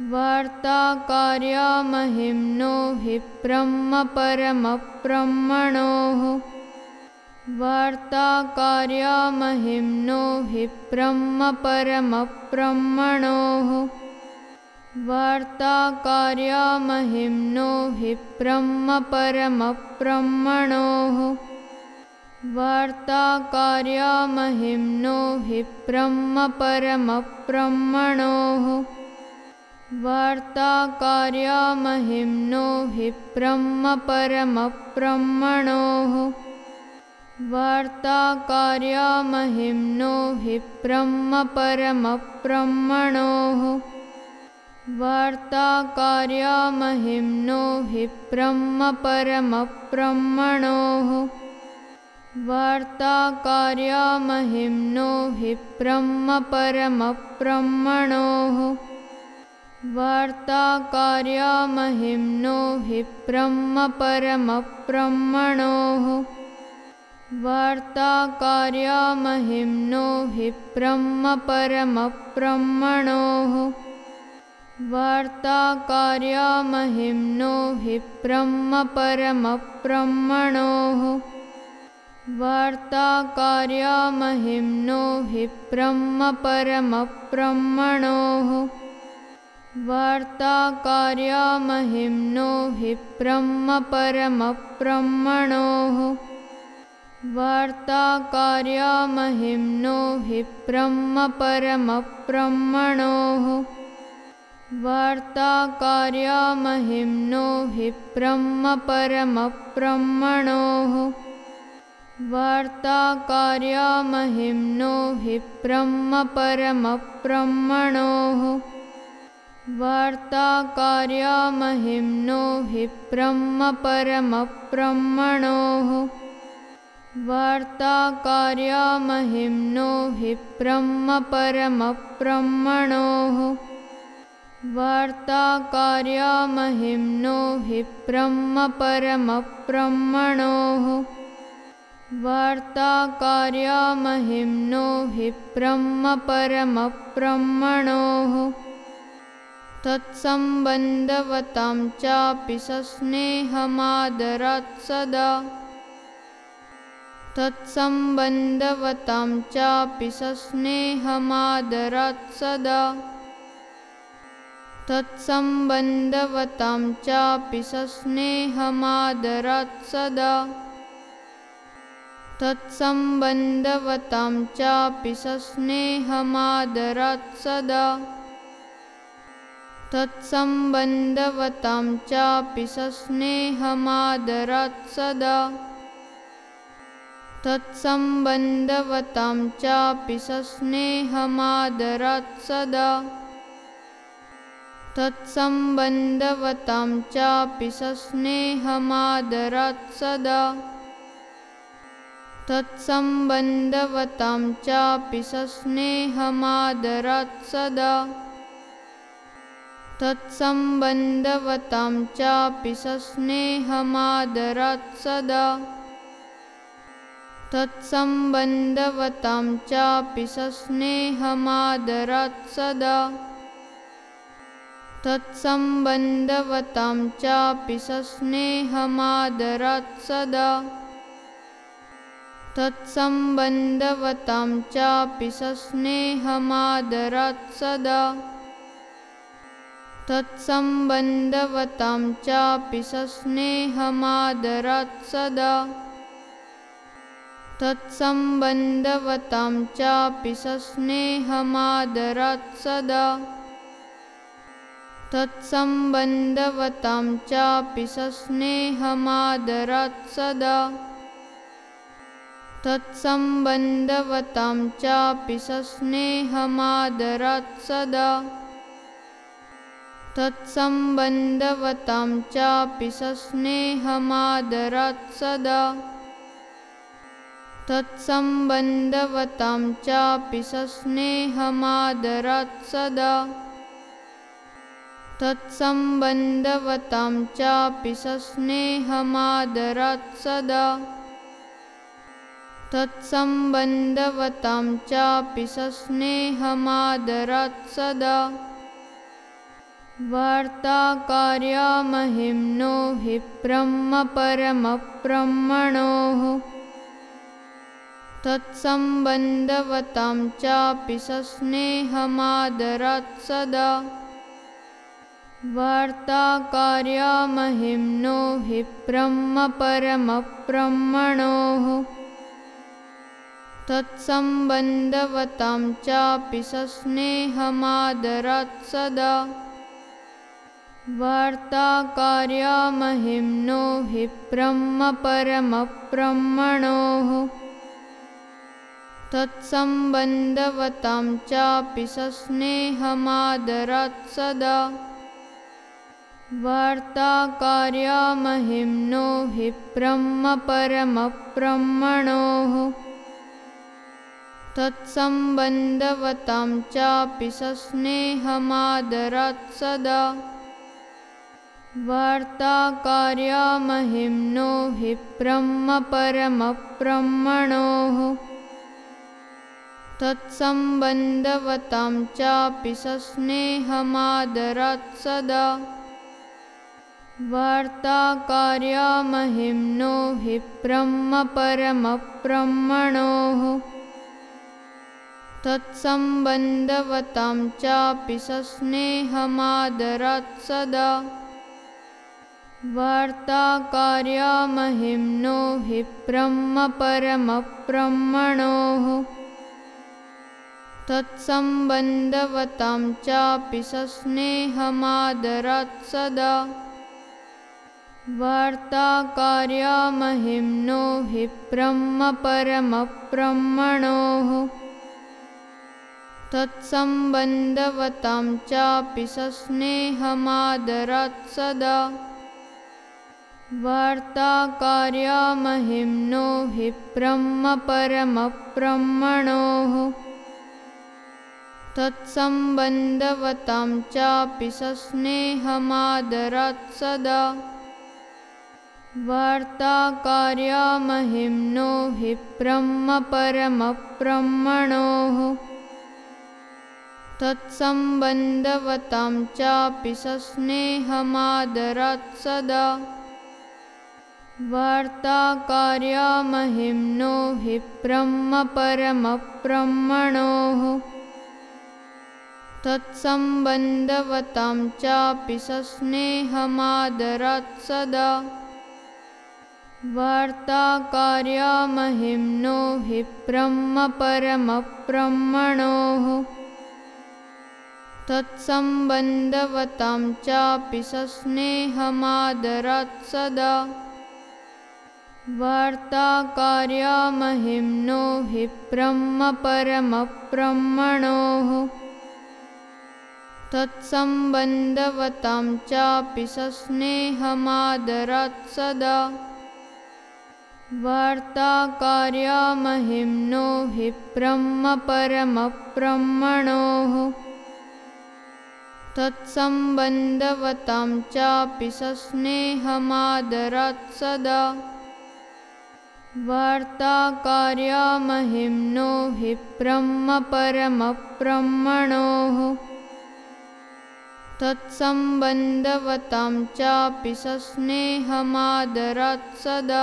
वार्ताकार्यामहिम्नो हि ब्रह्मपरमब्रह्मणोः। वार्ताकार्यामहिम्नो हि ब्रह्मपरमब्रह्मणोः। वार्ताकार्यामहिम्नो हि ब्रह्मपरमब्रह्मणोः। वार्ताकार्यामहिम्नो हि ब्रह्मपरमब्रह्मणोः वार्ताकार्यामहिं नो हि ब्रह्मपरमब्रह्मणोः। वार्ताकार्यामहिं नो हि ब्रह्मपरमब्रह्मणोः। वार्ताकार्यामहिं नो हि ब्रह्मपरमब्रह्मणोः। वार्ताकार्यामहिं नो हि ब्रह्म परमब्रह्मणोः वार्ताकार्यामहिम्नो हि ब्रह्मपरमब्रह्मणोः। वार्ताकार्यामहिम्नो हि ब्रह्मपरमब्रह्मणोः। वार्ताकार्यामहिम्नो हि ब्रह्मपरमब्रह्मणोः। वार्ताकार्यामहिम्नो हि ब्रह्मपरमब्रह्मणोः वार्ताकार्यामहिम्नो हि ब्रह्मपरमब्रह्मणोः वार्ताकार्यामहिम्नो हि ब्रह्मपरमब्रह्मणोः वार्ताकार्यामहिम्नो हि ब्रह्मपरमब्रह्मणोः वार्ताकार्यामहिम्नो हि ब्रह्मपरमब्रह्मणोः वार्ताकार्यामहिम्नो हि ब्रह्मपरमब्रह्मणोः। वार्ताकार्यामहिम्नो हि ब्रह्मपरमब्रह्मणोः। वार्ताकार्यामहिम्नो हि ब्रह्मपरमब्रह्मणोः। वार्ताकार्यामहिम्नो हि ब्रह्मपरमब्रह्मणोः तत्सम्बन्धवतां चापि सस्नेहमादरात् सदा। तत्सम्बन्धवतां चापि सस्नेहमादरात् सदा। तत्सम्बन्धवतां चापि सस्नेहमादरात् सदा। तत्सम्बन्धवतां चापि सस्नेहमादरात् सदा तत्सम्बन्धवतां चापि सस्नेहमादरात् सदा। तत्सम्बन्धवतां चापि सस्नेहमादरात् सदा। तत्सम्बन्धवतां चापि सस्नेहमादरात् सदा। तत्सम्बन्धवतां चापि सस्नेहमादरात् सदा तत्सम्बन्धवतां चापि सस्नेहमादरात् सदा। तत्सम्बन्धवतां चापि सस्नेहमादरात् सदा। तत्सम्बन्धवतां चापि सस्नेहमादरात् सदा। तत्सम्बन्धवतां चापि सस्नेहमादरात् सदा तत्सम्बन्धवतां चापि सस्नेहमादरात् सदा। तत्सम्बन्धवतां चापि सस्नेहमादरात् सदा। तत्सम्बन्धवतां चापि सस्नेहमादरात् सदा। तत्सम्बन्धवतां चापि सस्नेहमादरात् सदा तत्सम्बन्धवतां चापि सस्नेहमादरात् सदा। तत्सम्बन्धवतां चापि सस्नेहमादरात् सदा। तत्सम्बन्धवतां चापि सस्नेहमादरात् सदा। तत्सम्बन्धवतां चापि सस्नेहमादरात् सदा वार्ताकार्यामहिम्नो हि ब्रह्मपरमब्रह्मणोः। तत्सम्बन्धवतां चापि सस्नेहमादरात् सदा। वार्ताकार्यामहिम्नो हि ब्रह्मपरमब्रह्मणोः। तत्सम्बन्धवतां चापि सस्नेहमादरात् सदा वार्ताकार्यामहिम्नो हि ब्रह्मपरमब्रह्मणोः। तत्सम्बन्धवतां चापि सस्नेहमादरात् सदा। वार्ताकार्यामहिम्नो हि ब्रह्मपरमब्रह्मणोः। तत्सम्बन्धवतां चापि सस्नेहमादरात् सदा वार्ताकार्यामहिम्नो हि ब्रह्मपरमब्रह्मणोः। तत्सम्बन्धवतां चापि सस्नेहमादरात् सदा। वार्ताकार्यामहिम्नो हि ब्रह्मपरमब्रह्मणोः। तत्सम्बन्धवतां चापि सस्नेहमादरात् सदा वार्ताकार्यामहिम्नो हि ब्रह्मपरमब्रह्मणोः तत्सम्बन्धवतां चापि सस्नेहमादरात् सदा। वार्ताकार्यामहिम्नो हि ब्रह्मपरमब्रह्मणोः तत्सम्बन्धवतां चापि सस्नेहमादरात् सदा वार्ताकार्यामहिम्नो हि ब्रह्मपरमब्रह्मणोः। तत्सम्बन्धवतां चापि सस्नेहमादरात् सदा। वार्ताकार्यामहिम्नो हि ब्रह्मपरमब्रह्मणोः। तत्सम्बन्धवतां चापि सस्नेहमादरात् सदा वार्ताकार्यामहिम्नो हि ब्रह्मपरमब्रह्मणोः। तत्सम्बन्धवतां चापि सस्नेहमादरात् सदा। वार्ताकार्यामहिम्नो हि ब्रह्मपरमब्रह्मणोः। तत्सम्बन्धवतां चापि सस्नेहमादरात् सदा वार्ताकार्यामहिम्नो हि ब्रह्मपरमब्रह्मणोः। तत्सम्बन्धवतां चापि सस्नेहमादरात् सदा। वार्ताकार्यामहिम्नो हि ब्रह्मपरमब्रह्मणोः। तत्सम्बन्धवतां चापि सस्नेहमादरात् सदा वार्ताकार्यामहिम्नो हि ब्रह्मपरमब्रह्मणोः तत्सम्बन्धवतां चापि सस्नेहमादरात् सदा